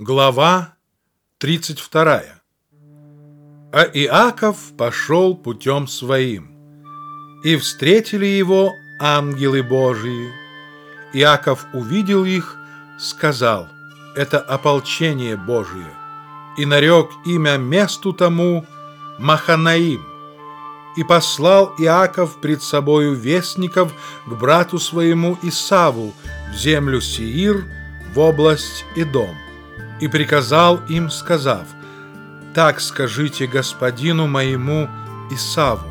Глава 32 А Иаков пошел путем своим, и встретили его ангелы Божии. Иаков увидел их, сказал, это ополчение Божие, и нарек имя месту тому Маханаим. И послал Иаков пред собою вестников к брату своему Исаву в землю Сиир, в область Идом и приказал им, сказав, «Так скажите господину моему Исаву,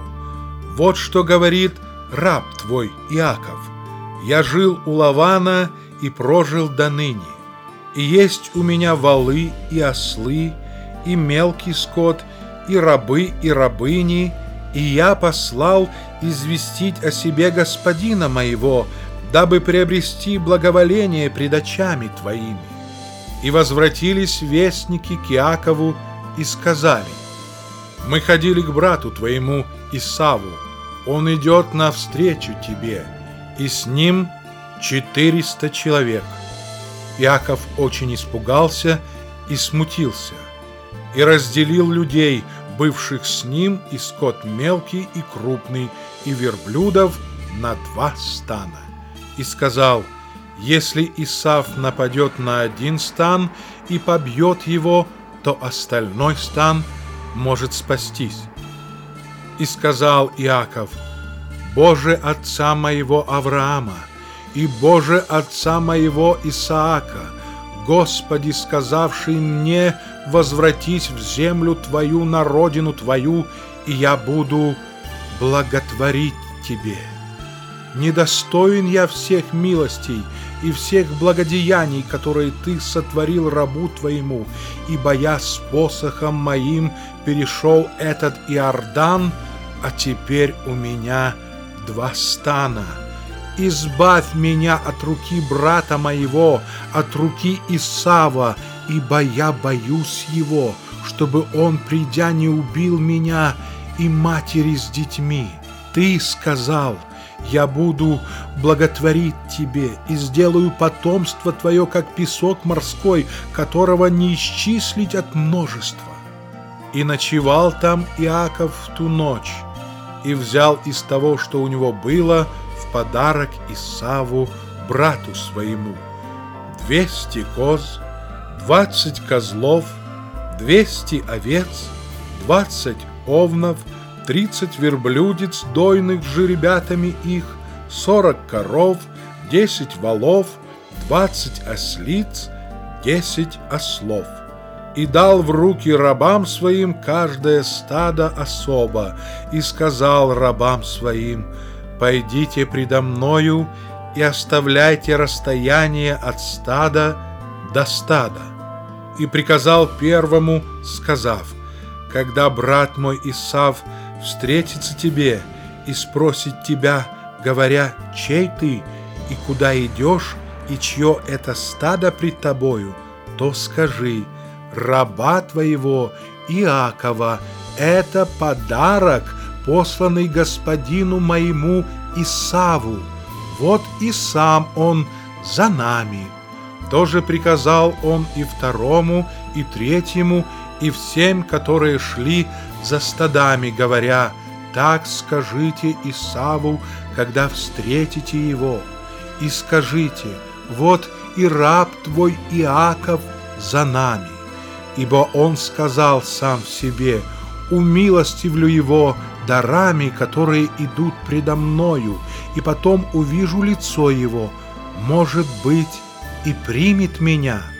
вот что говорит раб твой Иаков, я жил у Лавана и прожил до ныне, и есть у меня валы и ослы, и мелкий скот, и рабы, и рабыни, и я послал известить о себе господина моего, дабы приобрести благоволение пред очами твоими. И возвратились вестники к Иакову и сказали, «Мы ходили к брату твоему Исаву, он идет навстречу тебе, и с ним четыреста человек». Иаков очень испугался и смутился, и разделил людей, бывших с ним, и скот мелкий и крупный, и верблюдов на два стана, и сказал – если Исав нападет на один стан и побьет его, то остальной стан может спастись. И сказал Иаков, «Боже отца моего Авраама и Боже отца моего Исаака, Господи, сказавший мне, возвратись в землю Твою, на родину Твою, и я буду благотворить Тебе. Недостоин я всех милостей, и всех благодеяний, которые ты сотворил рабу твоему, ибо я с посохом моим перешел этот Иордан, а теперь у меня два стана. Избавь меня от руки брата моего, от руки Исава, ибо я боюсь его, чтобы он, придя, не убил меня и матери с детьми. Ты сказал — я буду благотворить тебе и сделаю потомство твое, как песок морской, которого не исчислить от множества. И ночевал там Иаков в ту ночь, и взял из того, что у него было, в подарок Исаву, брату своему, двести коз, двадцать козлов, двести овец, двадцать овнов — тридцать верблюдец дойных жеребятами их, сорок коров, десять валов, двадцать ослиц, десять ослов. И дал в руки рабам своим каждое стадо особо, и сказал рабам своим, «Пойдите предо мною и оставляйте расстояние от стада до стада». И приказал первому, сказав, «Когда брат мой Исав встретится тебе и спросит тебя, говоря, чей ты и куда идешь, и чье это стадо пред тобою, то скажи, раба твоего Иакова, это подарок, посланный господину моему Исаву. Вот и сам он за нами. Тоже приказал он и второму, и третьему, и всем, которые шли за стадами, говоря, «Так скажите Исаву, когда встретите его, и скажите, вот и раб твой Иаков за нами, ибо он сказал сам в себе, умилостивлю его дарами, которые идут предо мною, и потом увижу лицо его, может быть, и примет меня»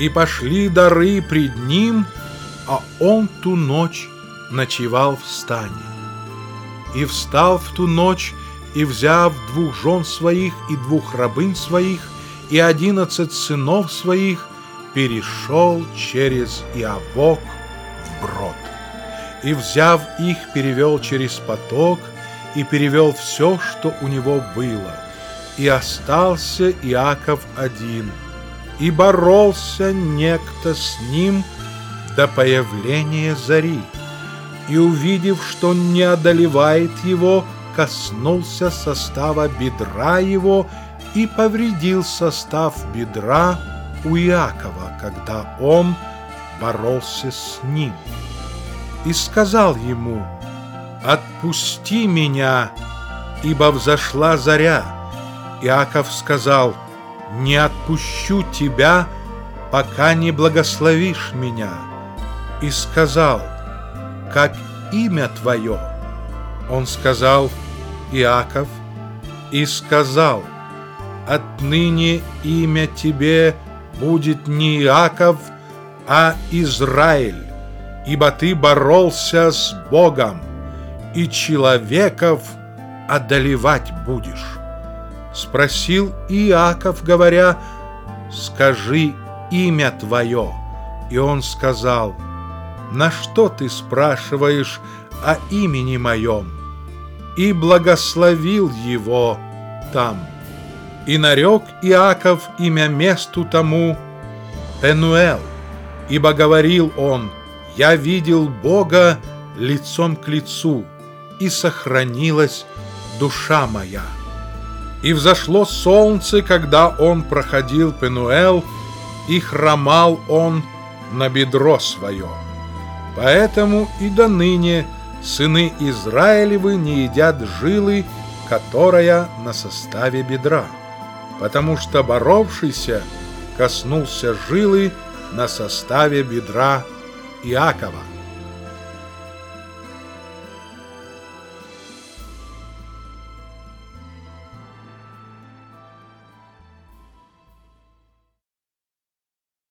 и пошли дары пред ним, а он ту ночь ночевал в стане. И встал в ту ночь, и, взяв двух жен своих и двух рабынь своих, и одиннадцать сынов своих, перешел через Иавок в брод. И, взяв их, перевел через поток, и перевел все, что у него было. И остался Иаков один — и боролся некто с ним до появления зари. И, увидев, что не одолевает его, коснулся состава бедра его и повредил состав бедра у Иакова, когда он боролся с ним. И сказал ему, «Отпусти меня, ибо взошла заря». Иаков сказал, «Не отпущу тебя, пока не благословишь меня». И сказал, «Как имя твое?» Он сказал, «Иаков», и сказал, «Отныне имя тебе будет не Иаков, а Израиль, ибо ты боролся с Богом, и человеков одолевать будешь». Спросил Иаков, говоря, «Скажи имя твое». И он сказал, «На что ты спрашиваешь о имени моем?» И благословил его там. И нарек Иаков имя месту тому Пенуэл, ибо говорил он, «Я видел Бога лицом к лицу, и сохранилась душа моя». И взошло солнце, когда он проходил Пенуэл, и хромал он на бедро свое. Поэтому и до ныне сыны Израилевы не едят жилы, которая на составе бедра, потому что боровшийся коснулся жилы на составе бедра Иакова.